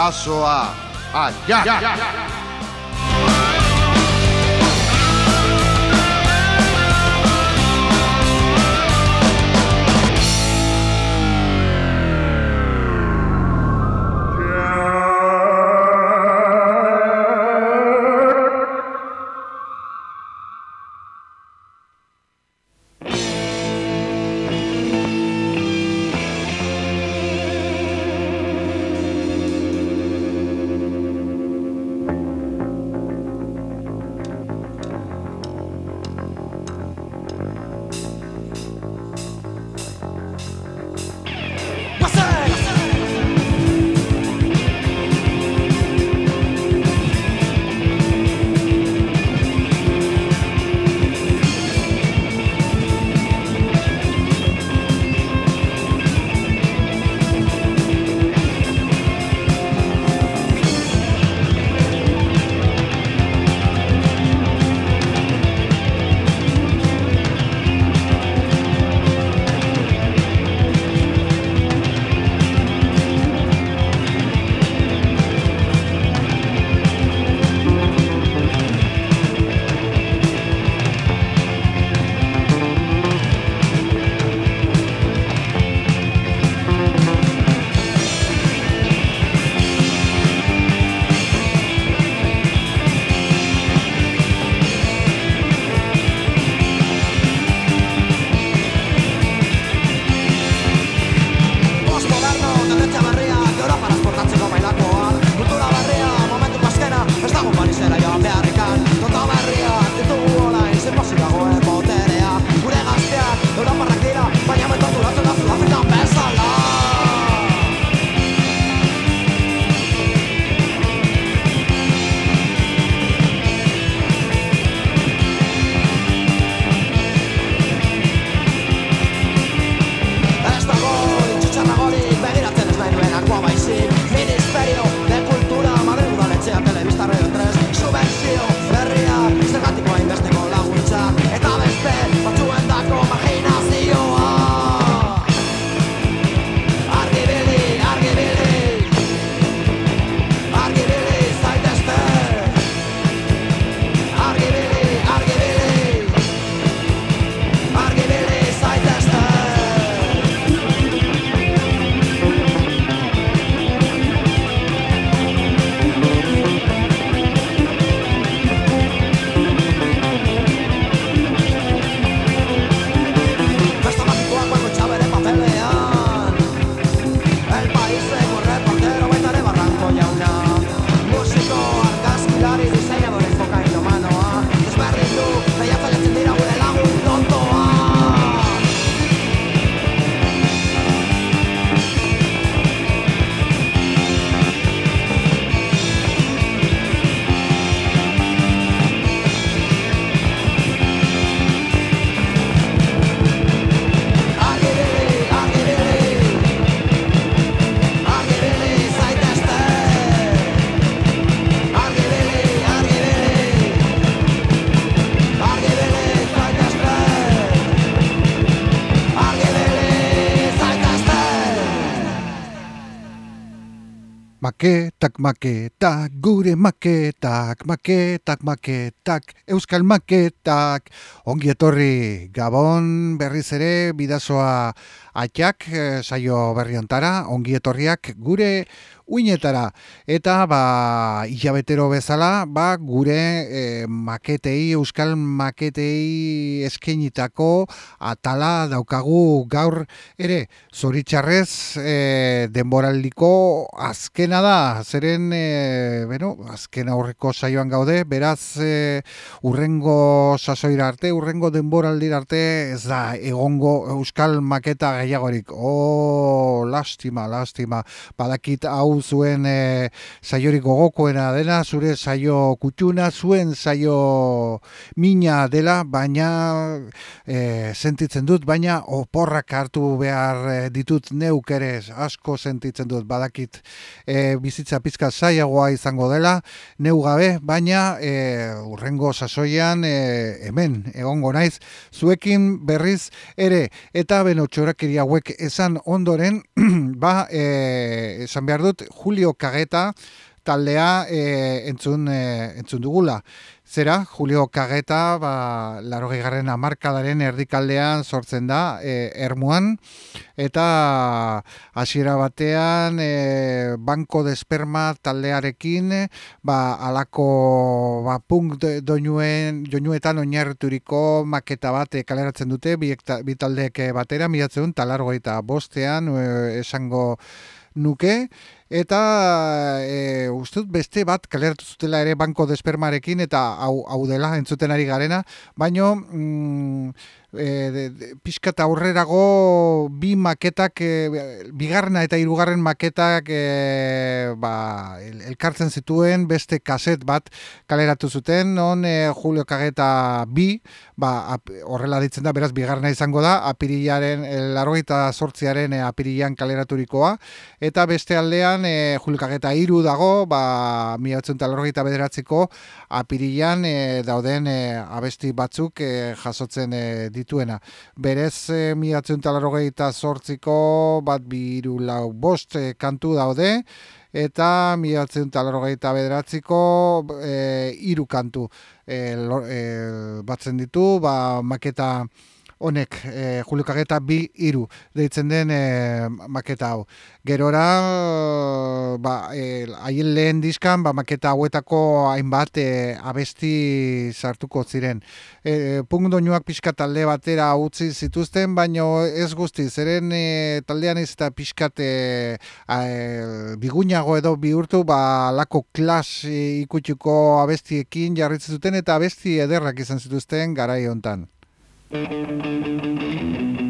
bidazoa Aia! Maketak maketak gure maketak maketak maketak euskal maketak ongi etorri gabon berriz ere bidazoa atxak eh, saio berriontara ongi etorriak gure uinetara. Eta, ba, hilabetero bezala, ba, gure e, maketei, euskal maketei eskenitako atala daukagu gaur ere. Zoritxarrez, e, denboraldiko azkena da, zeren, e, bueno, azkena horreko saioan gaude, beraz, e, urrengo sasoira arte, urrengo denboraldira arte, ez da, egongo euskal maketa gehiagorik. Oh, lastima, lastima, badakit hau zuen e, saiorik gogokoena dena, zure saio kutxuna, zuen saio mina dela, baina e, sentitzen dut, baina oporrak hartu behar e, ditut neuk ere asko sentitzen dut, badakit e, bizitza pizka zaiagoa izango dela, neu gabe, baina e, urrengo sasoian e, hemen egongo naiz, zuekin berriz ere, eta beno txorakiri hauek esan ondoren, ba, e, esan behar dut, Julio Kageta taldea e, entzun, e, entzun dugula. Zera, Julio Kageta, ba, laro gehiagaren amarkadaren erdikaldean sortzen da, e, ermuan, eta hasiera batean, e, banko de esperma taldearekin, ba, alako ba, punk doinuen, doinuetan oinarrituriko maketa bat kaleratzen dute, bi, taldeek batera, miratzen, talargo eta bostean, e, esango nuke, eta e, uste beste bat kaleratu zutela ere banko despermarekin eta hau, hau dela entzuten ari garena, baino mm, e, pixka eta aurrerago bi maketak, e, bigarrena eta hirugarren maketak e, ba, elkartzen zituen beste kaset bat kaleratu zuten, non e, Julio Kageta bi, ba, horrela ditzen da, beraz, bigarrena izango da, apirilaren, largoita sortziaren e, apirilan kaleraturikoa, eta beste aldean e, Julio Kageta iru dago, ba, miatzen largoita bederatziko, apirilan e, dauden e, abesti batzuk e, jasotzen e, dituena. Berez, e, miatzen talarrogeita sortziko, bat biru lau bost e, kantu daude, eta miatzen talarrogeita bederatziko e, iru kantu e, e, batzen ditu, ba, maketa honek e, Julio Kageta bi iru deitzen den e, maketa hau. Gerora, ba, e, haien lehen diskan, ba, maketa hauetako hainbat e, abesti sartuko ziren. E, Punk doinuak pixka talde batera utzi zituzten, baino ez guzti, zeren e, taldean ez eta pixkat e, bigunago edo bihurtu, ba, lako klas ikutsuko abestiekin jarritzen zuten eta abesti ederrak izan zituzten garai hontan. Thank you.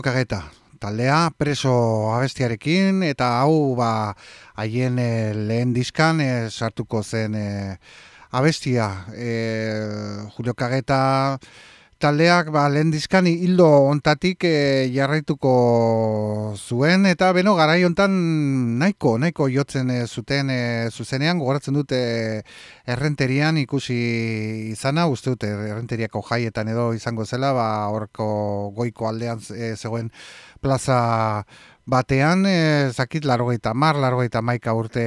Julio Kageta, taldea preso abestiarekin eta hau ba haien e, lehen diskan e, sartuko zen e, abestia. E, Julio Kageta taldeak ba, lehen dizkan hildo ontatik e, jarraituko zuen. Eta beno garai hontan nahiko nahiko jotzen e, zuten e, zuzenean. Gogoratzen dute errenterian ikusi izana uste dute errenteriako jaietan edo izango zela ba horko goiko aldean e, zegoen plaza batean, e, zakit, largoita mar, largoita maika urte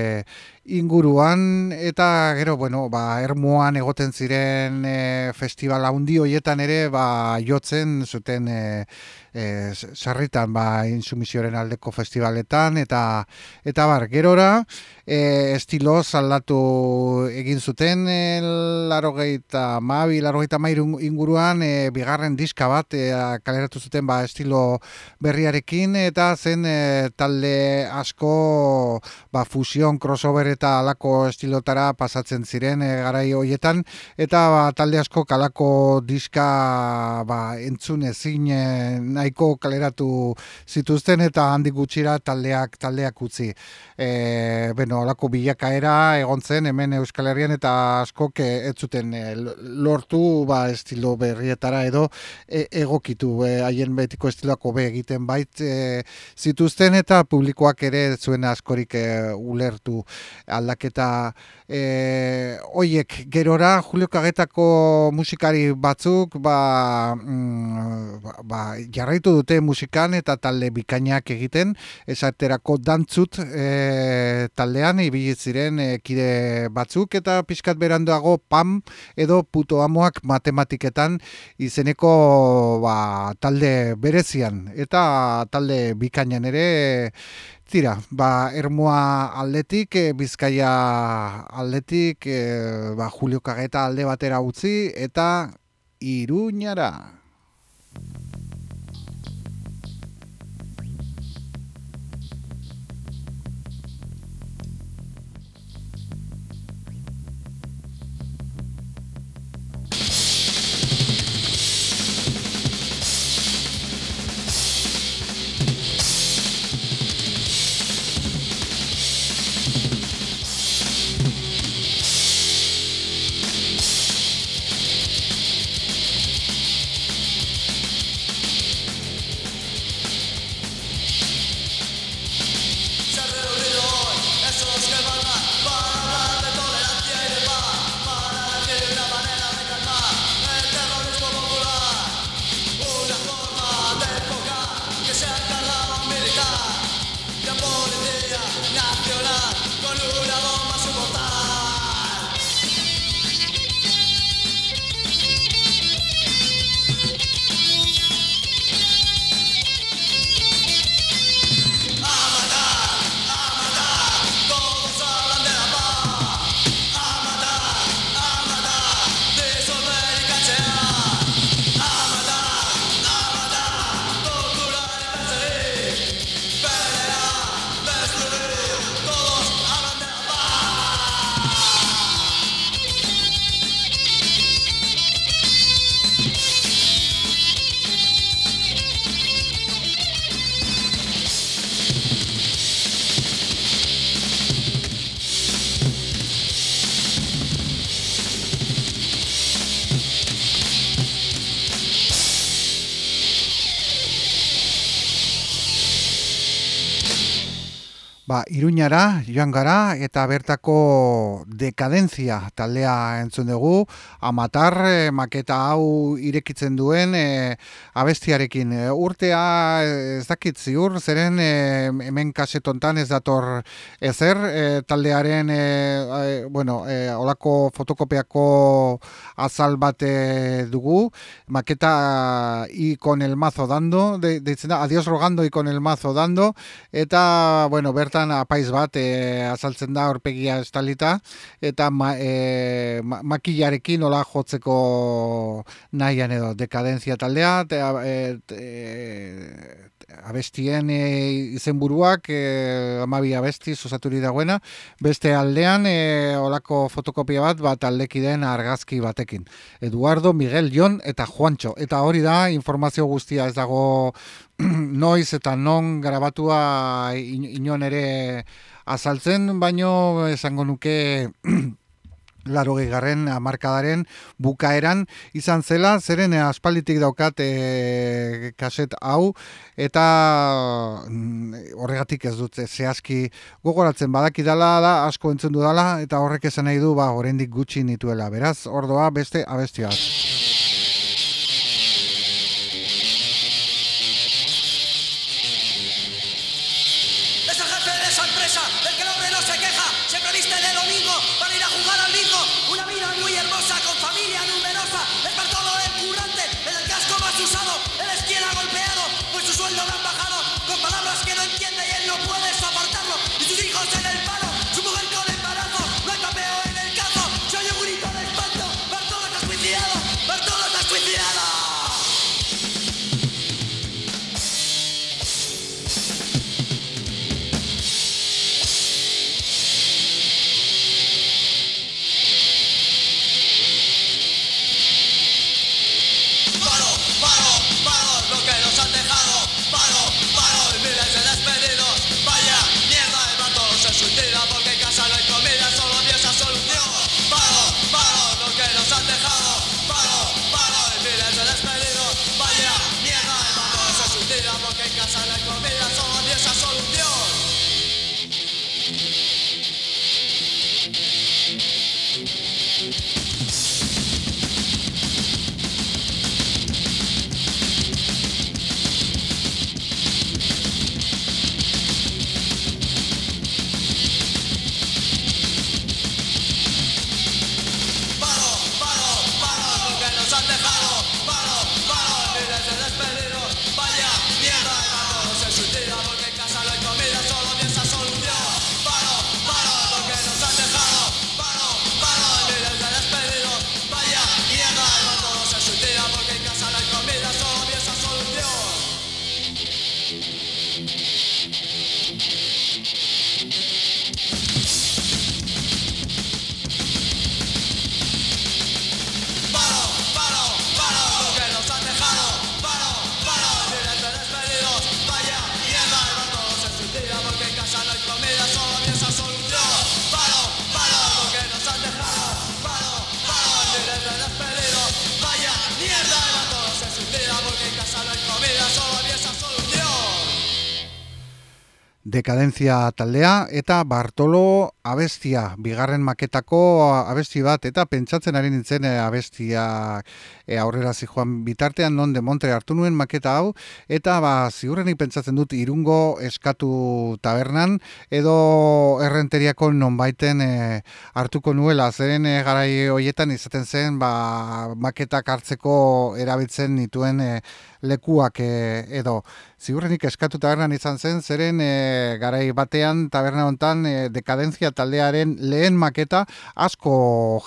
inguruan, eta gero, bueno, ba, ermuan egoten ziren e, festival handi hoietan ere, ba, jotzen zuten e, e, sarritan, ba, insumisioaren aldeko festivaletan, eta, eta bar, gerora, e, estilo aldatu egin zuten, e, largoita mabi, largoita mairu inguruan, e, bigarren diska bat, e, kaleratu zuten, ba, estilo berriarekin, eta zen e, talde asko ba, fusion, crossover eta alako estilotara pasatzen ziren e, garai hoietan eta ba, talde asko kalako diska ba, entzun ezin e, nahiko kaleratu zituzten eta handik gutxira taldeak taldeak utzi. E, beno, alako bilakaera egon zen hemen Euskal Herrian eta askok ez zuten e, lortu ba, estilo berrietara edo e, egokitu haien betiko estiloako be egiten bait e, zituzten eta publikoak ere zuen askorik e, ulertu. Aldaketa e, oiek gerora Julio Kagetako musikari batzuk ba, mm, ba, ba, jarraitu dute musikan eta talde bikainak egiten. Esaterako dantzut e, taldean ibili ziren e, kide batzuk eta pixkat berandoago pam edo puto amoak matematiketan izeneko ba, talde berezian. Eta talde bikainan ere tira, ba, ermoa aldetik, e, bizkaia aldetik, e, ba, Julio Kageta alde batera utzi, eta iruñara. Ba, Iruñara joan gara eta bertako dekadentzia taldea entzun dugu, amatar e, maketa hau irekitzen duen e, abestiarekin. E, urtea ez dakit ziur, zeren hemen kasetontan ez dator ezer, taldearen, e, bueno, e, olako fotokopiako azal bate dugu, maketa ikon el mazo dando, deitzen da, adios rogando ikon el mazo dando, eta, bueno, bertan apaiz bat e, azaltzen da horpegia estalita eta ma, e, makillarekin nola jotzeko nahian edo dekadenzia taldea e, abestien e, izenburuak e, amabi abesti osaturi dagoena, beste aldean e, olako fotokopia bat bat aldeki den argazki batekin. Eduardo, Miguel, Jon eta Juancho. Eta hori da, informazio guztia ez dago noiz eta non garabatua inon ere azaltzen, baino esango nuke laro garren amarkadaren bukaeran. Izan zela, zeren aspalditik daukat e, kaset hau, eta mm, horregatik ez dut zehazki gogoratzen. Badaki dala da, asko entzun dala, eta horrek esan nahi du, ba, oraindik gutxi nituela, beraz, ordoa beste abestiak. Dekadentzia taldea eta Bartolo abestia, bigarren maketako abesti bat eta pentsatzen ari nintzen eh, abestia e, aurrera zijoan bitartean non de Montre hartu nuen maketa hau eta ba ziurrenik pentsatzen dut irungo eskatu tabernan edo errenteriako nonbaiten e, hartuko nuela. Zeren e, garai hoietan izaten zen ba, maketak hartzeko erabiltzen nituen e, lekuak edo. Ziurrenik eskatu tabernan izan zen zeren e, garai batean taberna hontan e, dekadentzia taldearen lehen maketa asko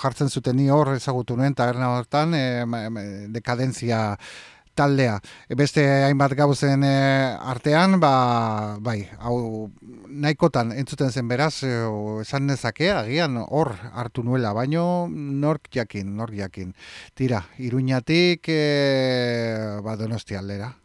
jartzen zuten. Ni hor ezagutu nuen taberna hortan e, Eh, dekadentzia taldea. Beste hainbat gauzen e, artean, ba, bai, hau nahikotan entzuten zen beraz, e, o, esan nezake, agian hor hartu nuela, baino nork jakin, nork jakin. Tira, iruñatik, e, ba, donosti aldera.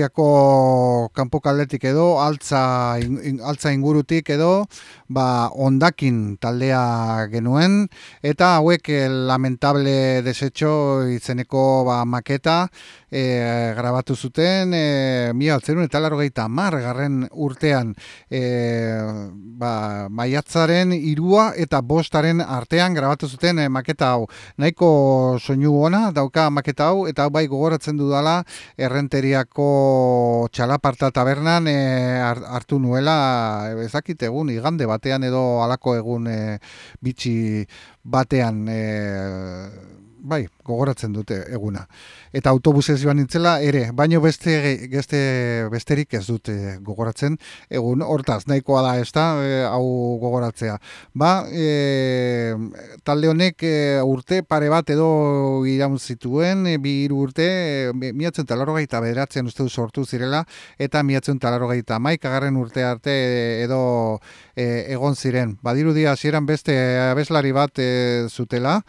Donostiako kanpokaldetik edo altza, altza ingurutik edo ba, ondakin taldea genuen eta hauek eh, lamentable desecho izeneko ba, maketa e, grabatu zuten e, mi altzerun eta laro gehieta mar garren urtean e, ba, maiatzaren irua eta bostaren artean grabatu zuten e, maketa hau. Nahiko soinu ona dauka maketa hau eta bai gogoratzen dudala errenteriako txalaparta tabernan e, hartu nuela ezakit egun igande batean edo alako egun e, bitxi batean e, bai, gogoratzen dute eguna. Eta autobusez joan nintzela ere, baino beste, beste besterik ez dute gogoratzen egun hortaz, nahikoa da ez da, e, hau gogoratzea. Ba, e, talde honek e, urte pare bat edo iraun zituen, e, bi iru urte, e, miatzen talaro gaita bederatzen uste du sortu zirela, eta miatzen talaro gaita maik agarren urte arte edo e, egon ziren. Badiru dia, hasieran beste abeslari bat e, zutela,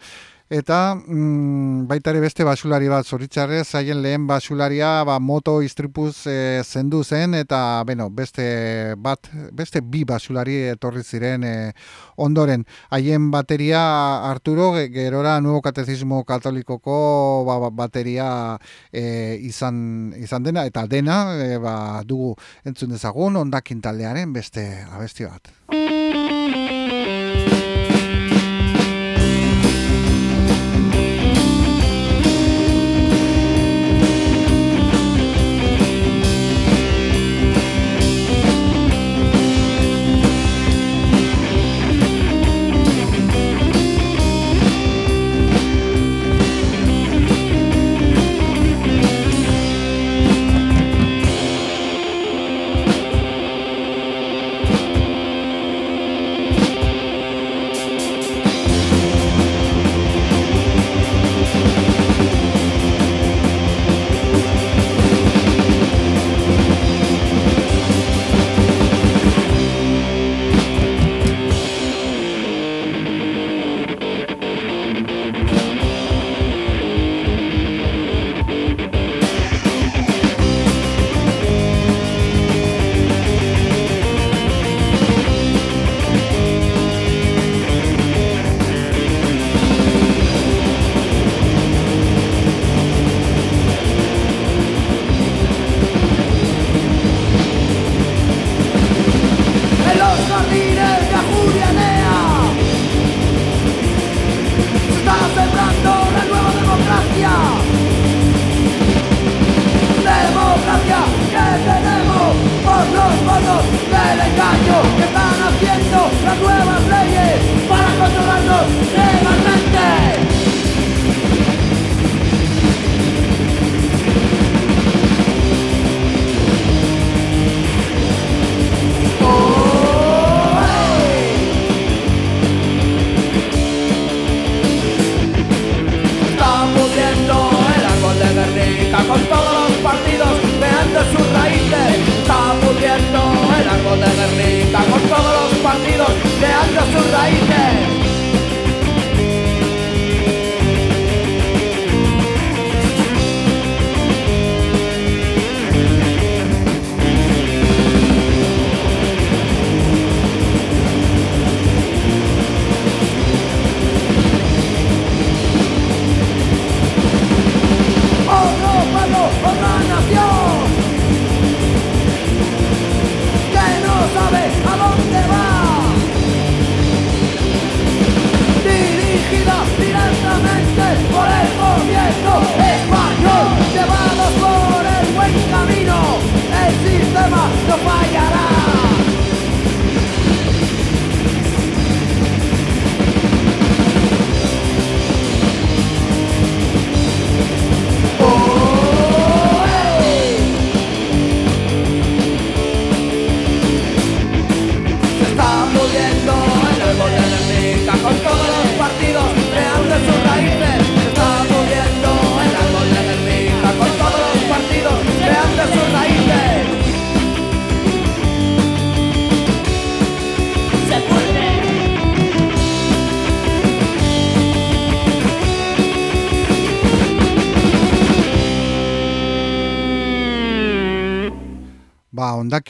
Eta mm, baita ere beste basulari bat zoritzarrez, haien lehen basularia ba, moto istripuz e, zendu zen, eta beno, beste bat, beste bi basulari etorri ziren e, ondoren. Haien bateria Arturo, gerora nuevo katezismo katolikoko ba, ba, bateria e, izan, izan dena, eta dena e, ba, dugu entzun dezagun, ondakin taldearen beste abesti bat.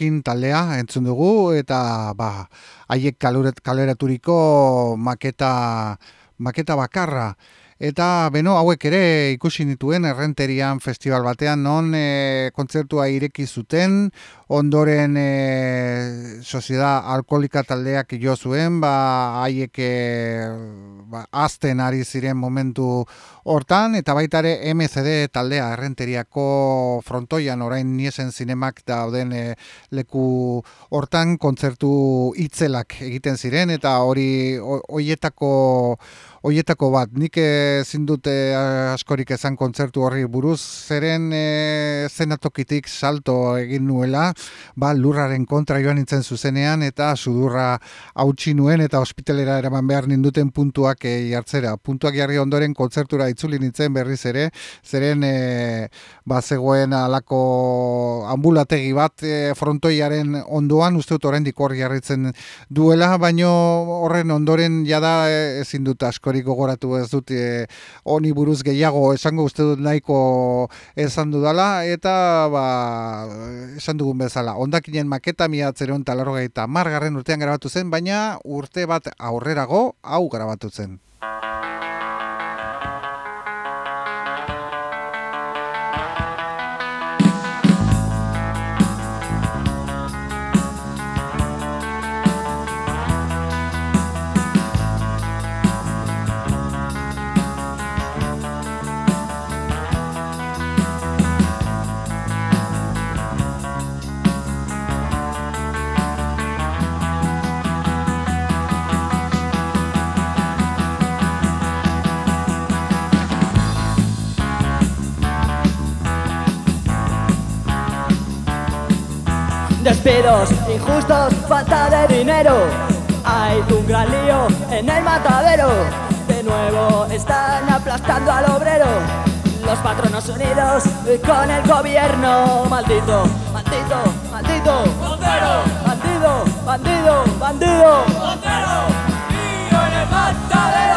Ondakin taldea entzun dugu eta ba, haiek kaleraturiko maketa, maketa bakarra. Eta beno hauek ere ikusi nituen errenterian festival batean non e, kontzertua ireki zuten, ondoren e, Sociedad Alkolika taldeak jo zuen, ba haiek e, ba, azten ari ziren momentu hortan, eta baita ere MCD taldea errenteriako frontoian orain niesen zinemak dauden e, leku hortan kontzertu itzelak egiten ziren, eta hori hoietako Oietako bat, nik ezin dute askorik esan kontzertu horri buruz, zeren e, zenatokitik salto egin nuela, ba, lurraren kontra joan nintzen zuzenean, eta sudurra hautsi nuen, eta ospitalera eraman behar ninduten puntuak e, jartzera. Puntuak jarri ondoren kontzertura itzuli nintzen berriz ere, zeren e, ba, zegoen alako ambulategi bat e, frontoiaren ondoan, uste dut oraindik hor jarritzen duela, baino horren ondoren jada ezin dut asko askorik gogoratu ez dut e, honi buruz gehiago esango uste dut nahiko esan dudala eta ba, esan dugun bezala ondakinen maketa miatzeren talarrogeita margarren urtean grabatu zen baina urte bat aurrerago hau grabatu zen. Despidos injustos, falta de dinero. Hay un gran lío en el matadero. De nuevo están aplastando al obrero. Los patronos unidos con el gobierno. Maldito, maldito, maldito. ¡Bandero! Bandido, bandido, bandido. ¡Bandero! ¡Lío en el matadero!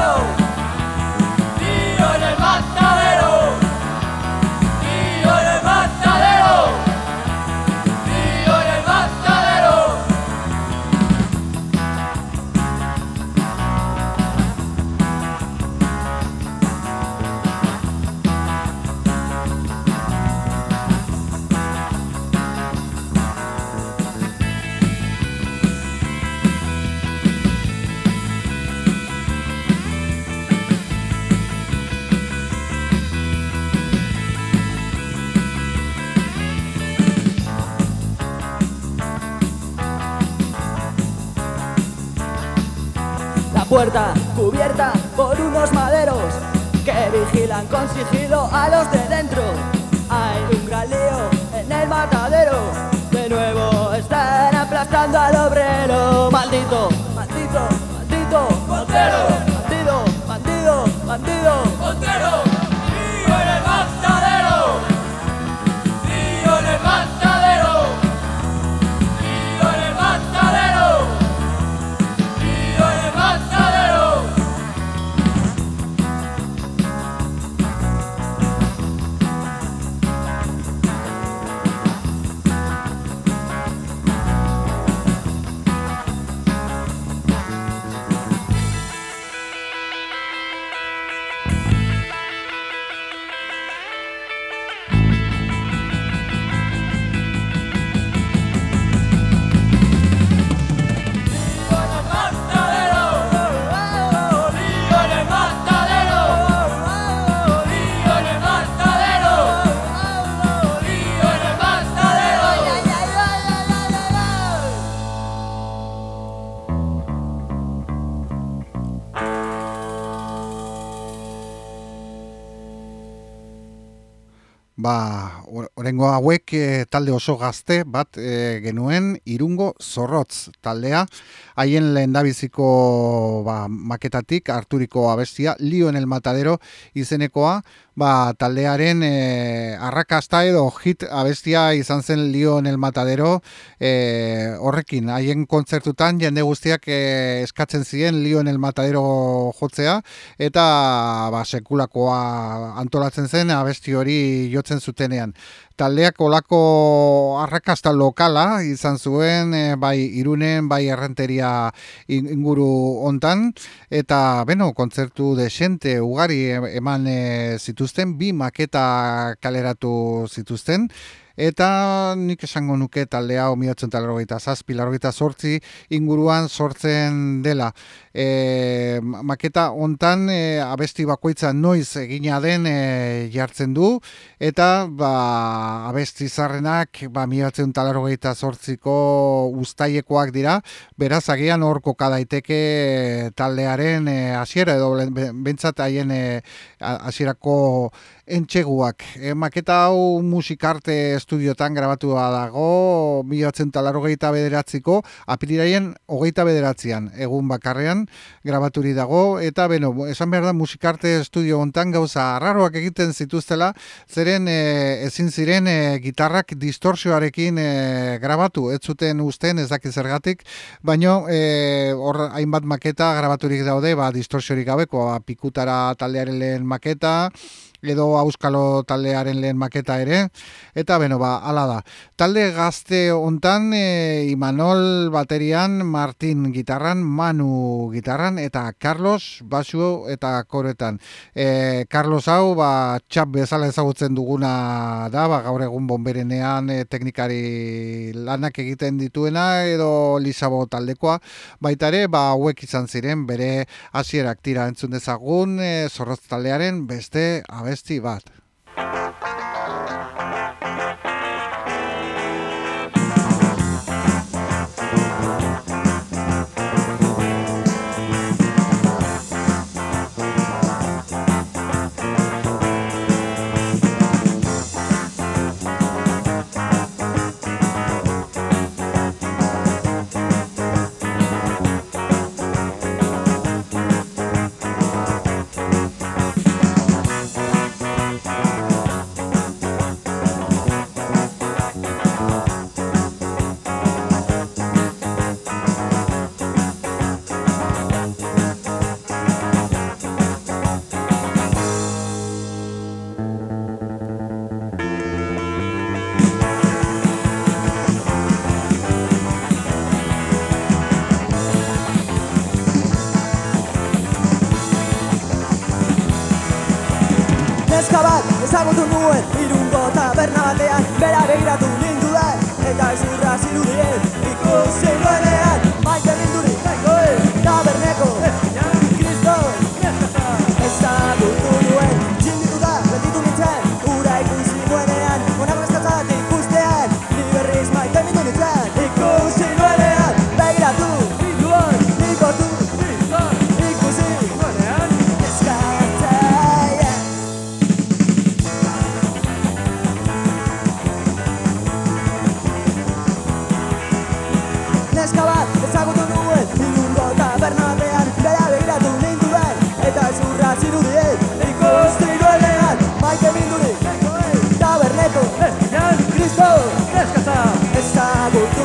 Cubierta por unos maderos que vigilan con sigilo a los de dentro. Hay un galeo en el matadero, de nuevo están aplastando al obrero. Maldito, orengo hauek eh, talde oso gazte bat eh, genuen irungo zorrotz taldea. Haien lehendabiziko ba, maketatik Arturiko abestia Lio en el Matadero izenekoa, ba, taldearen eh, arrakasta edo hit abestia izan zen Lio en el Matadero eh, horrekin. Haien kontzertutan jende guztiak eh, eskatzen ziren Lio en el Matadero jotzea eta ba, sekulakoa antolatzen zen abesti hori jotzen zutenean. Taldeak olako arrakasta lokala izan zuen, e, bai irunen, bai errenteria inguru hontan eta beno, kontzertu desente ugari eman e, zituzten, bi maketa kaleratu zituzten, eta nik esango nuke taldea omiatzen talarrogeita zazpi, larrogeita sortzi inguruan sortzen dela. E, maketa hontan e, abesti bakoitza noiz egina den e, jartzen du, eta ba, abesti zarrenak ba, miatzen talarrogeita sortziko ustaiekoak dira, beraz agian horko kadaiteke taldearen hasiera edo bentsat haien hasierako entxeguak. E, maketa hau musikarte estudiotan grabatua dago, milatzen talaro gehieta bederatziko, apiriraien hogeita bederatzean, egun bakarrean grabaturi dago, eta beno, esan behar da musikarte estudio hontan gauza arraroak egiten zituztela, zeren e, ezin ziren e, gitarrak distorsioarekin e, grabatu, ez zuten usten ez dakiz zergatik, baino e, hor hainbat maketa grabaturik daude, ba, distorsiorik gabeko, ba, pikutara taldearen lehen maketa, edo auskalo taldearen lehen maketa ere, eta beno ba, ala da. Talde gazte hontan e, Imanol baterian, Martin gitarran, Manu gitarran, eta Carlos basu eta koretan. E, Carlos hau, ba, txap bezala ezagutzen duguna da, ba, gaur egun bomberenean e, teknikari lanak egiten dituena, edo Lisabo taldekoa, baita ere, ba, hauek izan ziren, bere hasierak tira entzun dezagun, e, zorroz taldearen beste abe abesti bat. Ezagutu nuen irungo taberna batean Bera begiratu Kristo Ezagutu nuen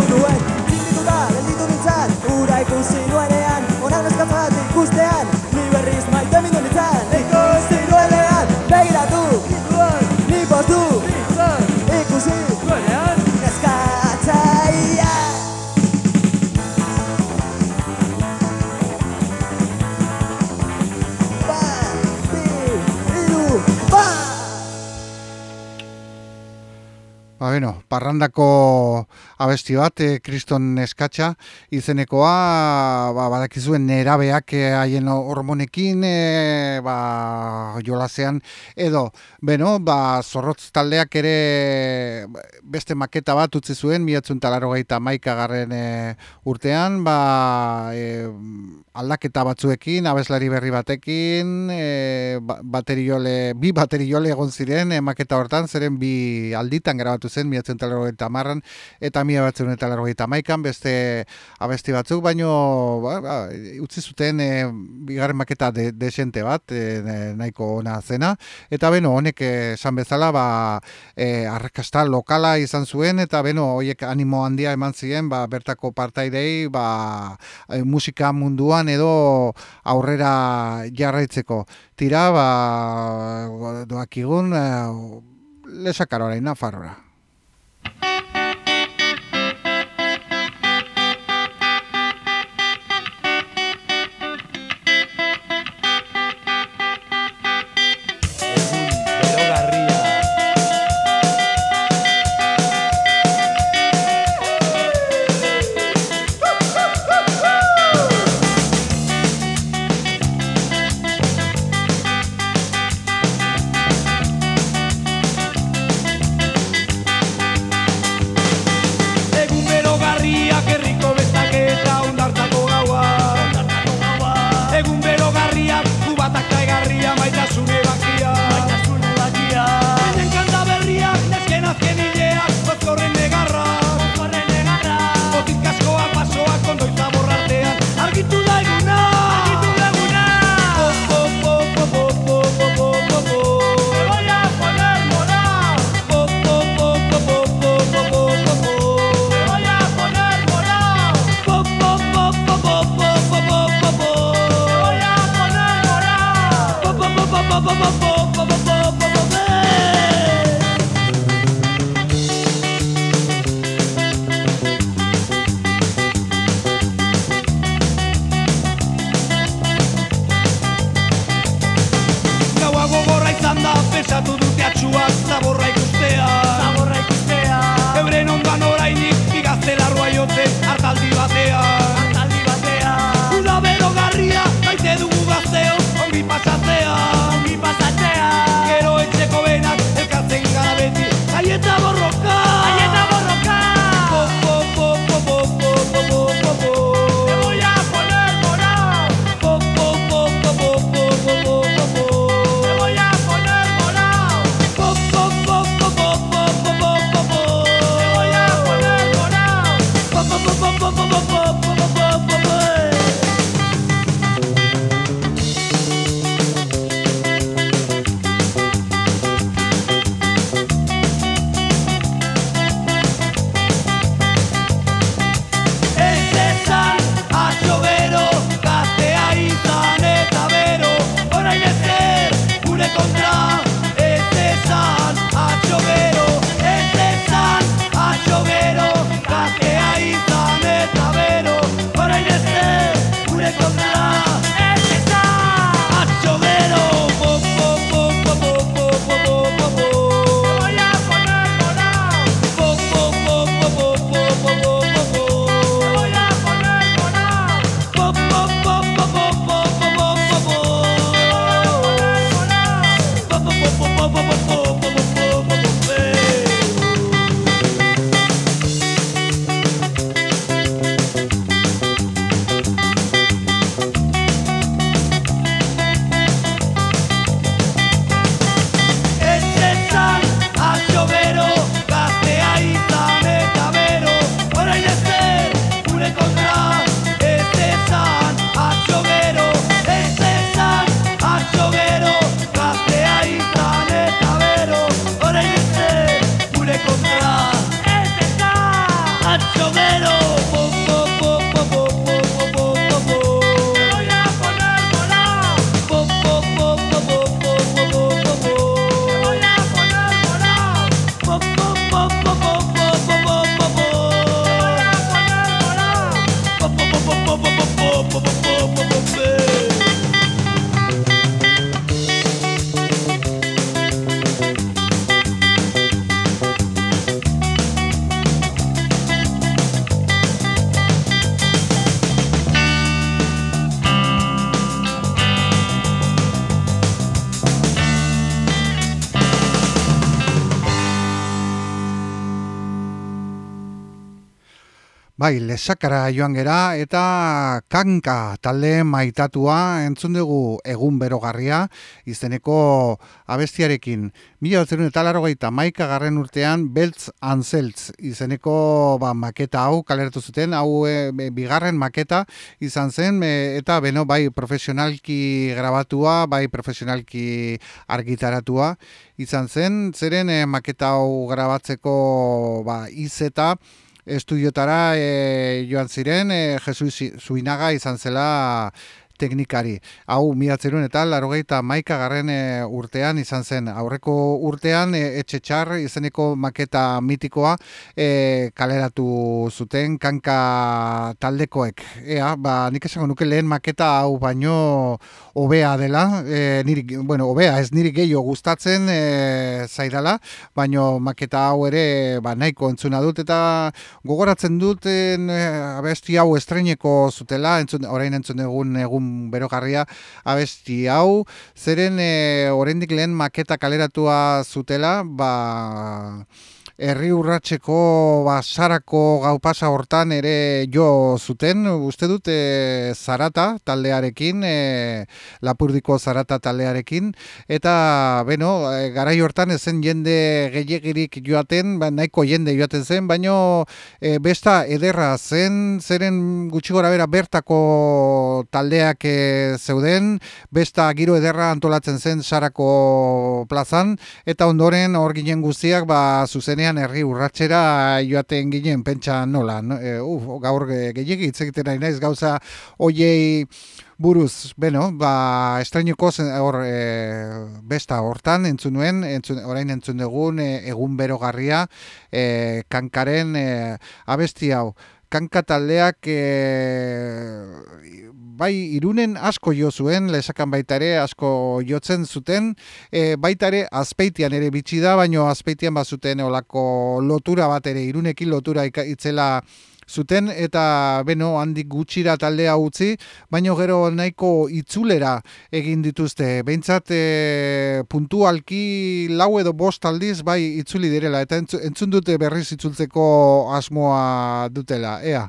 bueno, parrandako abesti bat, e, kriston eskatxa, izenekoa, ba, badakizuen nerabeak eh, haien hormonekin, e, ba, jolasean, edo, beno, ba, zorrotz taldeak ere beste maketa bat utzi zuen, miatzun talaro gaita maikagarren e, urtean, ba, e, aldaketa batzuekin, abeslari berri batekin, e, ba- bateriole, bi bateriole egon ziren, e, maketa hortan, zeren bi alditan grabatu zen, miatzen talarrogeita marran, eta mila batzen eta largoita maikan, beste abesti batzuk, baino ba, ba, utzi zuten e, bigarren maketa de, desente bat, e, nahiko ona zena, eta beno, honek esan bezala, ba, e, arrakasta lokala izan zuen, eta beno, hoiek animo handia eman ziren, ba, bertako partaidei, ba, e, musika munduan edo aurrera jarraitzeko. Tira, ba, doakigun, e, lesakaroaren nafarroa. Bai, lesakara joan gera eta kanka talde maitatua entzun dugu egun berogarria izeneko abestiarekin. Mila batzerun eta laro gaita maika garren urtean beltz anzeltz izeneko ba, maketa hau kalertu zuten, hau e, bigarren maketa izan zen e, eta beno bai profesionalki grabatua, bai profesionalki argitaratua izan zen, zeren e, maketa hau grabatzeko ba, izeta, eta estudiotara e, eh, joan ziren, e, Jesu Zuinaga izan zela teknikari. Hau, miatzerun eta larogeita maika garren urtean izan zen. Aurreko urtean, e, etxe txar izeneko maketa mitikoa e, kaleratu zuten kanka taldekoek. Ea, ba, nik esango nuke lehen maketa hau baino hobea dela, e, niri, bueno, hobea ez niri gehiago gustatzen e, zaidala, baino maketa hau ere ba, nahiko entzuna dut eta gogoratzen dut e, abesti hau estreineko zutela, entzun, orain entzun egun egun berogarria abesti hau, zeren e, oraindik lehen maketa kaleratua zutela, ba herri urratseko basarako gau pasa hortan ere jo zuten, uste dut e, zarata taldearekin, e, lapurdiko zarata taldearekin, eta, beno, e, garai hortan ezen jende gehiagirik joaten, ba, nahiko jende joaten zen, baino e, besta ederra zen, zeren gutxi gora bera bertako taldeak e, zeuden, besta giro ederra antolatzen zen sarako plazan, eta ondoren hor ginen guztiak, ba, zuzenean herri urratsera joaten ginen pentsa nola. No? E, uf, gaur gehiagi hitz egiten nahi naiz gauza hoiei buruz, beno, ba, estrainuko hor e, besta hortan entzun nuen, entzun, orain entzun dugun e, egun berogarria e, kankaren e, abesti hau. Kanka taldeak e, bai irunen asko jo zuen, lesakan baita ere asko jotzen zuten, e, baita ere azpeitian ere bitxi da, baino azpeitian bazuten olako lotura bat ere, irunekin lotura itzela zuten eta beno handik gutxira taldea utzi, baino gero nahiko itzulera egin dituzte. Behintzat e, puntualki lau edo bost aldiz bai itzuli direla eta entzun dute berriz itzultzeko asmoa dutela. Ea.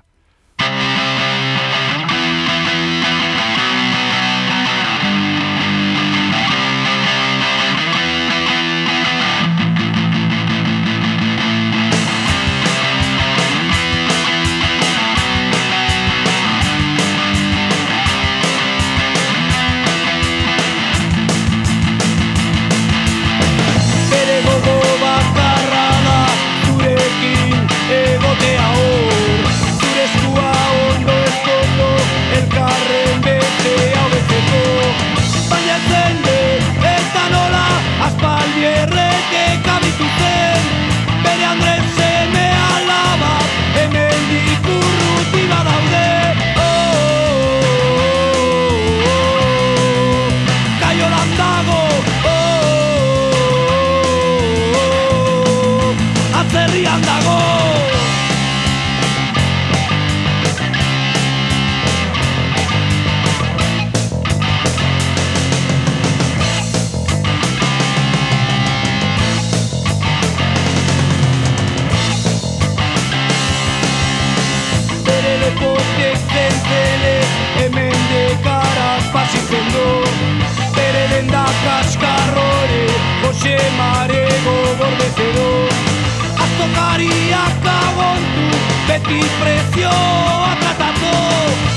X precio acatando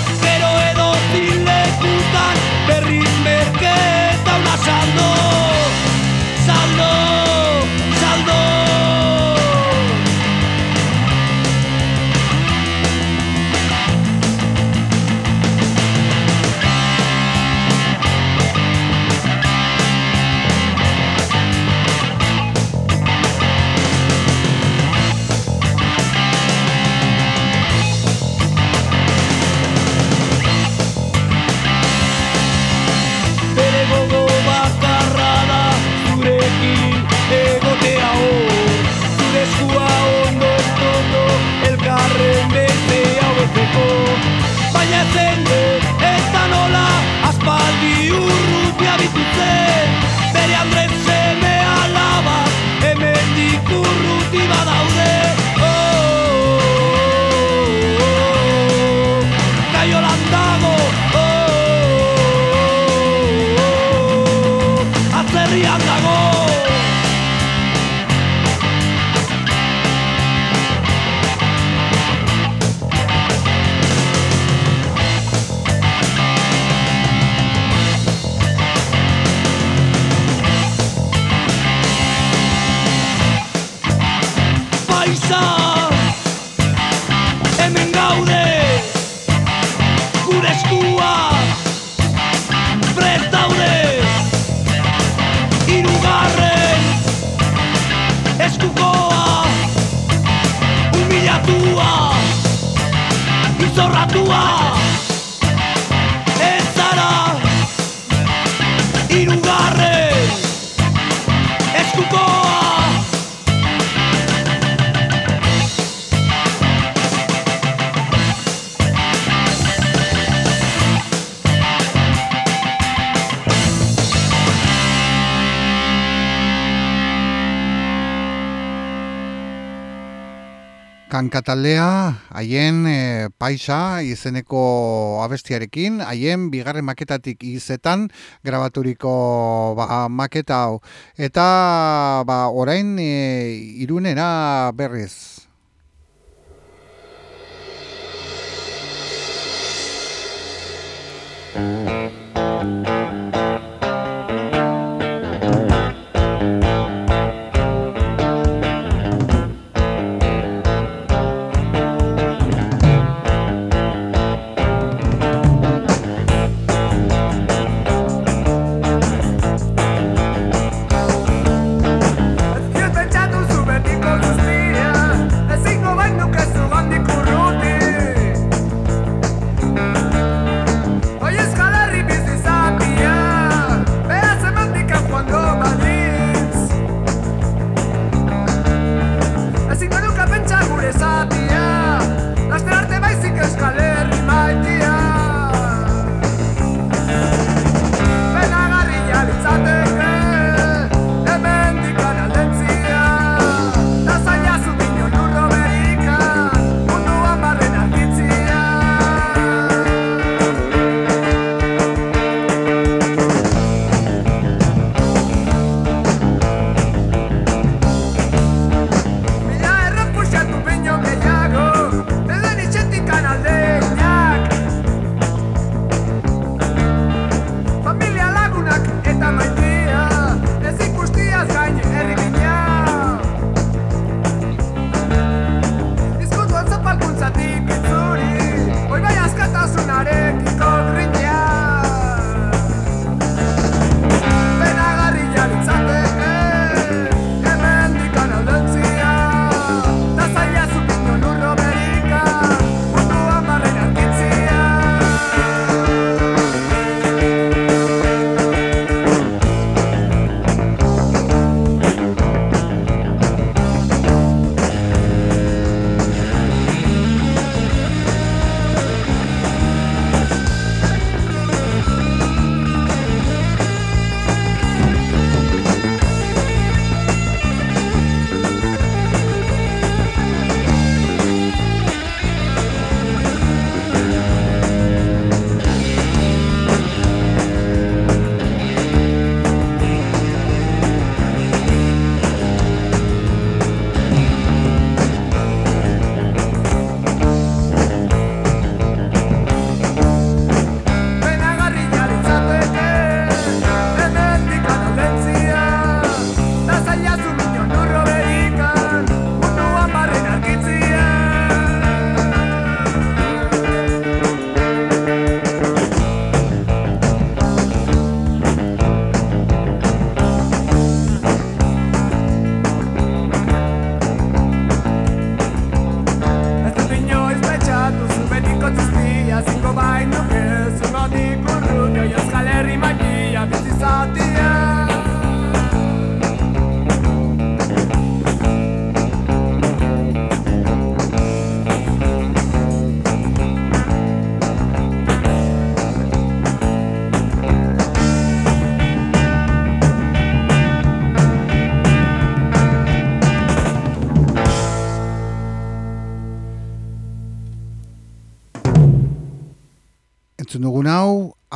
kankataldea haien e, paisa izeneko abestiarekin, haien bigarren maketatik izetan grabaturiko ba, maketa hau. Eta ba, orain e, irunera berriz.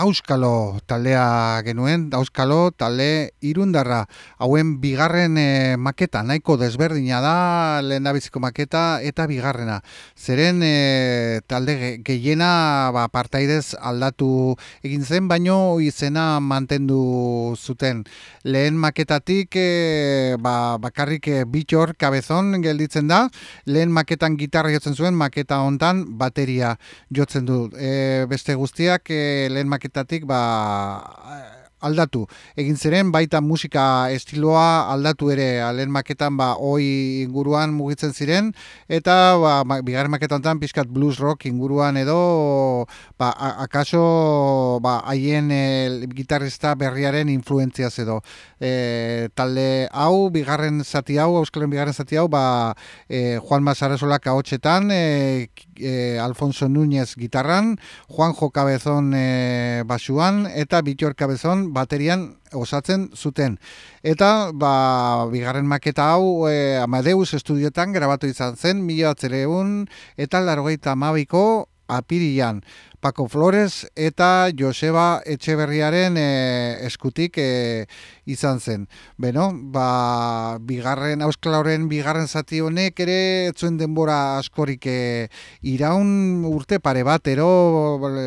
Auskalo taldea genuen, Auskalo talde irundarra. Hauen bigarren e, maketa, nahiko desberdina da, lehen da biziko maketa eta bigarrena. Zeren e, talde gehiena ba, partaidez aldatu egin zen, baino izena mantendu zuten. Lehen maketatik e, ba, bakarrik e, bitxor kabezon gelditzen da, lehen maketan gitarra jotzen zuen, maketa hontan bateria jotzen du. E, beste guztiak e, lehen maketa ba aldatu. Egin ziren baita musika estiloa aldatu ere alen maketan ba oi inguruan mugitzen ziren eta ba, bigarren maketan tan pizkat blues rock inguruan edo ba, akaso ba, haien e, gitarrista berriaren influentzia edo. E, talde hau, bigarren zati hau, euskalen bigarren zati hau, ba, e, Juan Masarasola kaotxetan, e, e, Alfonso Núñez gitarran, Juan Jo Cabezón e, basuan, eta Bitior Baterian osatzen zuten. Eta, ba, bigarren maketa hau e, Amadeus estudiotan grabatu izan zen, mila batzereun, eta largoita amabiko apirian. Paco Flores eta Joseba Etxeberriaren e, eskutik e, izan zen. Beno, ba, bigarren, ausklauren bigarren zati honek ere etzuen denbora askorik e, iraun urte pare bat, ero,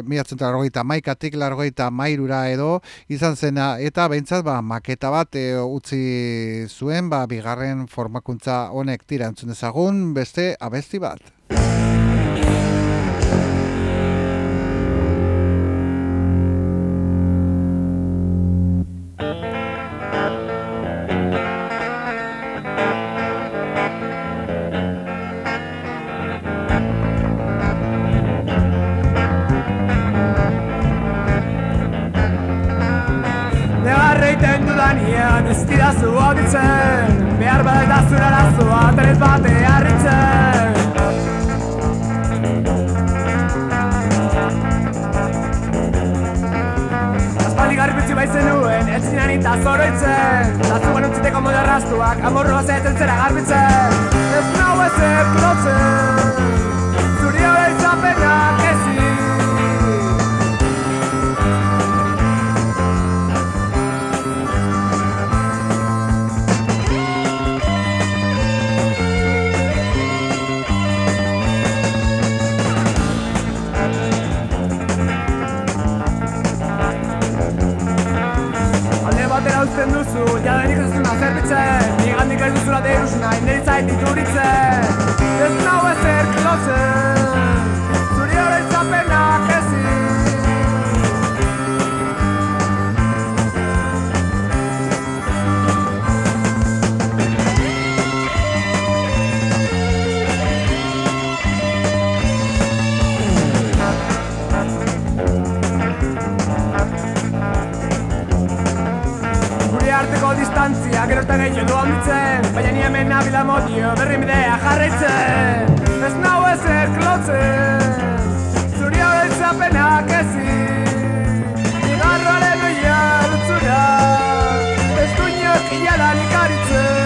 miratzen largoita maikatik, largoita mairura edo izan zena, eta behintzat, ba, maketa bat e, utzi zuen, ba, bigarren formakuntza honek tira entzun ezagun, beste abesti bat. Eta zoroitzen Lazuan utziteko moderraztuak Amorroa zehetzen zera garbitzen. Ez nau ez erklotzen uzten duzu Jadenik ez duzuna zerbitzen Nigandik ez duzula deruzuna Inderitza dituritzen Ez nau ez erklotzen gero eta gehiago du handitzen Baina ni hemen nabila modio berri midea jarraitzen. Ez nau ez erklotzen Zuri hau eltzapenak ezin. Igarroaren oia lutzura Ez du inok ialan ikaritzen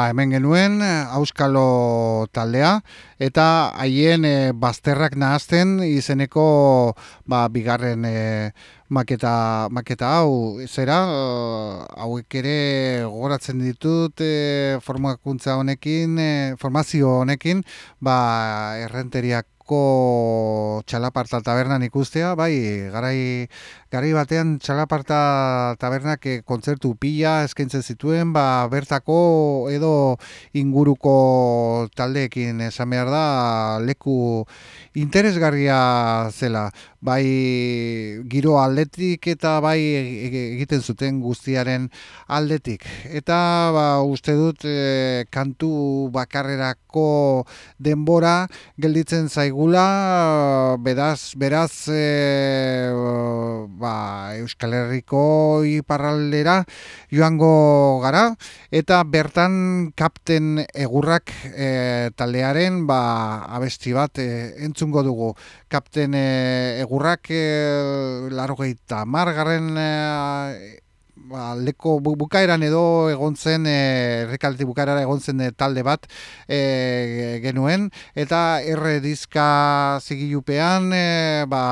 Ba, hemen genuen Auskalo taldea eta haien e, bazterrak nahazten izeneko ba, bigarren e, maketa, maketa hau. Zera hauek ere goratzen ditut e, formakuntza honekin e, formazio honekin ba, errenteriak txalaparta tabernan ikustea, bai, garai Gari batean txalaparta tabernak e, kontzertu pila eskaintzen zituen, ba, bertako edo inguruko taldeekin esan behar da leku interesgarria zela. Bai giro aldetik eta bai e, e, egiten zuten guztiaren aldetik. Eta ba, uste dut e, kantu bakarrerako denbora gelditzen zaigula, beraz, beraz e, ba, Euskal Herriko iparraldera joango gara eta bertan kapten egurrak e, taldearen ba, abesti bat e, entzungo dugu. Kapten e, egurrak e, largoita margarren e, ba, leko bukaeran edo egon zen e, errekalti bukaerara egon zen e, talde bat e, genuen eta erre dizka zigilupean e, ba,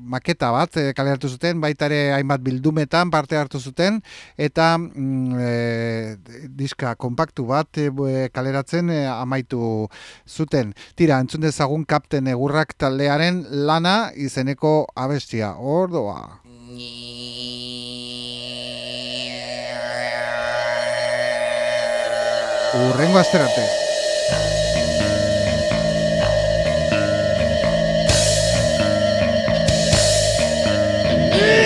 maketa bat e, kaleratu zuten baita ere hainbat bildumetan parte hartu zuten eta mm, e, diska kompaktu bat e, kaleratzen e, amaitu zuten. Tira, entzun dezagun kapten egurrak taldearen lana izeneko abestia. Ordoa. Urrengo asterarte. Yeah!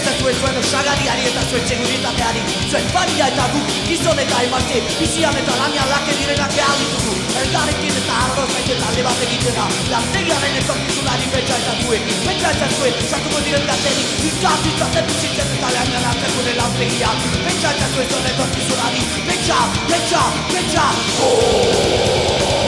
zuen zuen osagariari eta zuen txeguritateari Zuen faria eta guk gizon eta emazte Bizian eta lania lake direnak behar ditugu Elgarrekin eta arroz baita eta alde bat egiten da Lantegiaren etorkizunari betxa eta zuen Betxa eta zuen, sartuko diren gaterik Ikaz itzaten bizitzen eta lanian hartzen gure lantegia Betxa eta zuen zuen etorkizunari Betxa, betxa, betxa Oh!